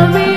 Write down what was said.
love me.